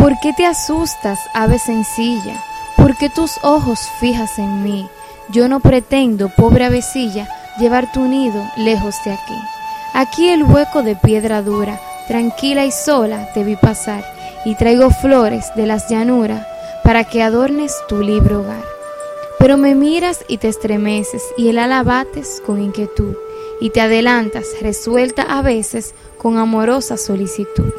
¿Por qué te asustas, ave sencilla? ¿Por qué tus ojos fijas en mí? Yo no pretendo, pobre avecilla, llevar tu nido lejos de aquí. Aquí el hueco de piedra dura, tranquila y sola te vi pasar, y traigo flores de las llanuras para que adornes tu libre hogar. Pero me miras y te estremeces, y el ala bates con inquietud, y te adelantas, resuelta a veces con amorosa solicitud.